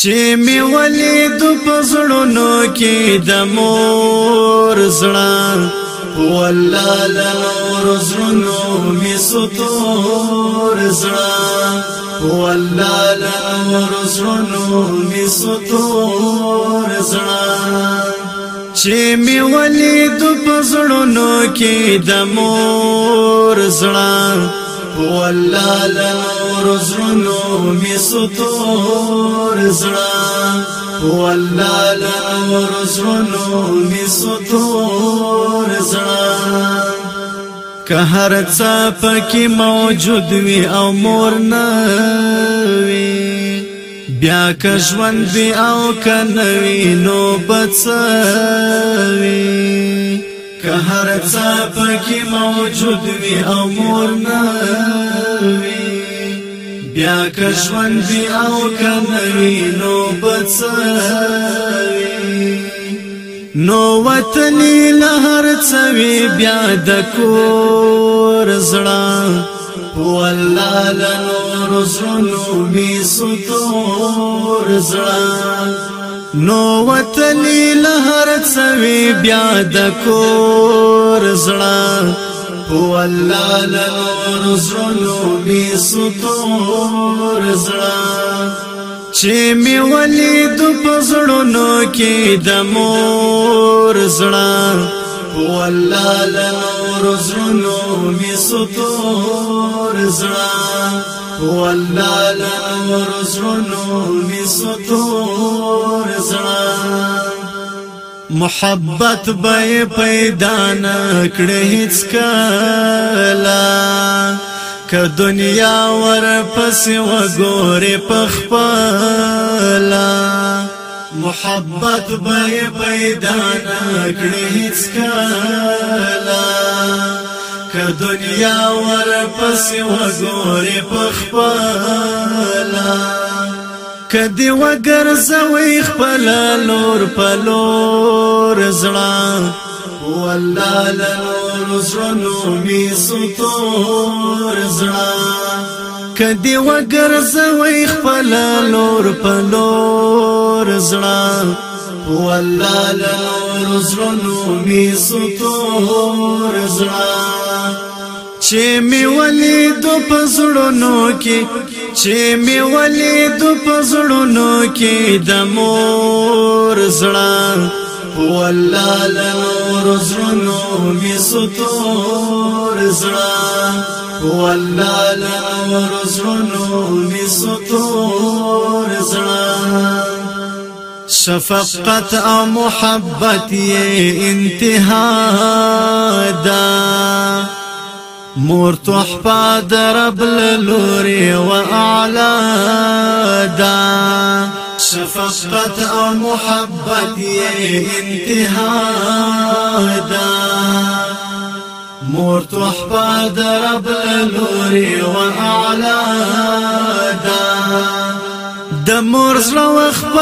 چې می ولید پزړونو کې د مور زړه والله لنور زړونو می ستور زړه والله لنور زړونو می ستور زړه چې می ولید پزړونو کې د مور زړه والله لنور زړونو می ستور زړه والله لنور زرونو می سطور زړه که هر څه پکې موجود وي او مور نه وي بیا که ژوند وي او که نه وي نو بڅ هر څه پکې موجود وي او مور نه وي بیا که ژوند وي او کنه وي نو بڅوي نو وطن له هر څه وي بیا د کور زړه والله لنور زړونو می ستور زړه نو وطن لهر څوي بیا د کور زړه هو الله لنور زړونو می ستور زړه چې می ولید په زړونو کې د مور زړه والله لنور زړونو می ستور زړه والله لنور زړونو می ستور زړه محبت به پیدا نه کړې هیڅ کلا که دنیا ور پس وګوره پخپلا محبت به پیدا کړی هیڅ کلا که دنیا ور پس وګوري پخپلا کدی وګر زوی خپل لور پلور زړه والله لنور زړونو می ستور زړه کدی وګر زوی خپل لور پلور زړه والله لنور زړونو می ستور زړه چې می ولي د پزړونو کې چې می ولي د پزړونو کې د مور زړه والله لنور زړونو می ستور زړه والله لنور زړونو می ستور زړه شفقت او محبت یہ انتہا دا مور تحفه درب و اعلا دا شفقت او محبت یہ انتہا دا مور تحفه درب و اعلا دا دمور زلو اخبا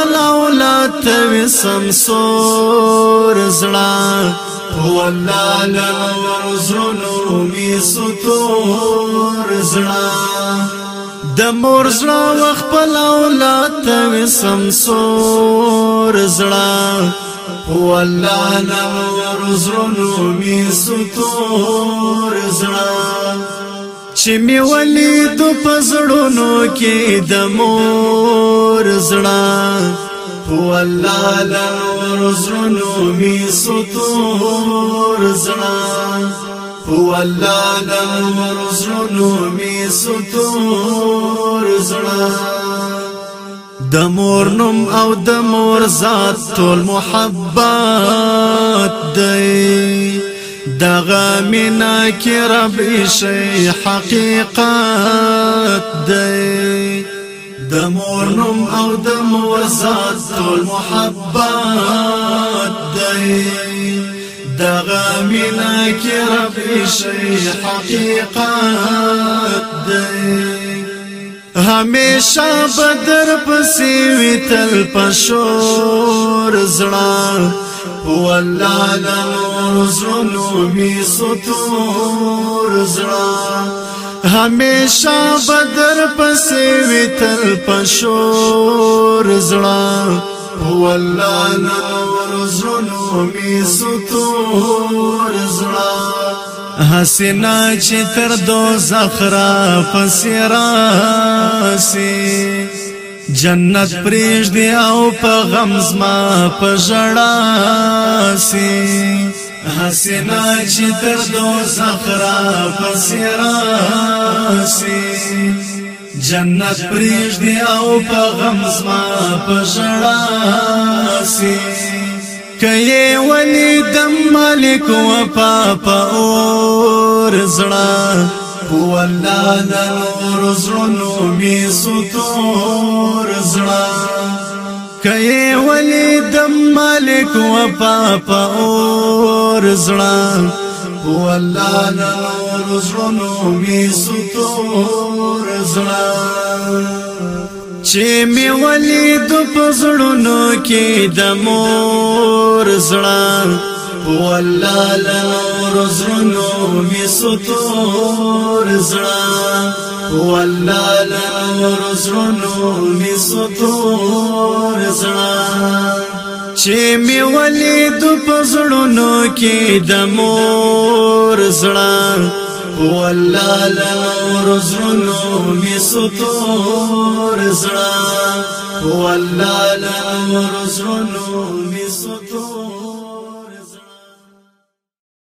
سمسور زړه هو الله لور زړونو می ستور زړه د مور زړه وخپل اولاد ته سمسور زړه هو الله لور زړونو می ستور زړه چې می ولید په زړونو کې د مور زړه هو العالم ورزرنو مي سطور زنا هو العالم ورزرنو مي سطور زنا د مور نوم او د مور ذات ټول محبت دی دغه مینا کې رب شي حقیقت دی دمور نم او دم مور ذات ټول محبت دی دغه شي حقيقات دي همیشه بدر پسې تل پشور زړه والله نور زلومی سطور زړه همیشه بدر پسې وتل پشور زړه والله نور زړونو می ستور زړه حسنا چې تر دوزخ را پسې راسي جنت پریش دی او په غمز ما په جړا سي حسنا چې تر دوزخ را پسې راسي جنت پریش دی او په غم زما په ژړا سي کيه وني دم مالک و پاپا اور زړه هو الله نور زړونو می ستور زړه کيه وني دم مالک وفا پاور زړه هو الله نور زړونو می ستور زړه چې می ولید پزړونو کې د مور زړه والله لنور زرنو می سطور زرا والله لنور زرنو می سطور زرا چې می ولید پزړونو کې د مور زړه والله لور زړونو می ستور زړه والله لور زړونو می ستور